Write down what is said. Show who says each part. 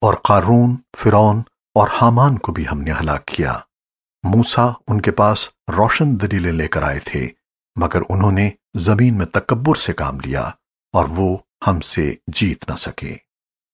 Speaker 1: اور قارون، فرعون اور حامان کو بھی ہم نے ہلاک کیا۔ موسیٰ ان کے پاس روشن دلیلیں لے کر آئے تھے، مگر انہوں نے زمین میں تکبر سے کام لیا اور وہ ہم سے جیت نہ سکے۔